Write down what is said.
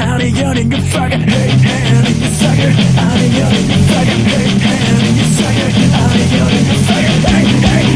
I'm yelling, you faggot, hey, honey, you sucker, honey, honey, you you sucker, you hey, hey, you sucker, you faggot, hey, hey,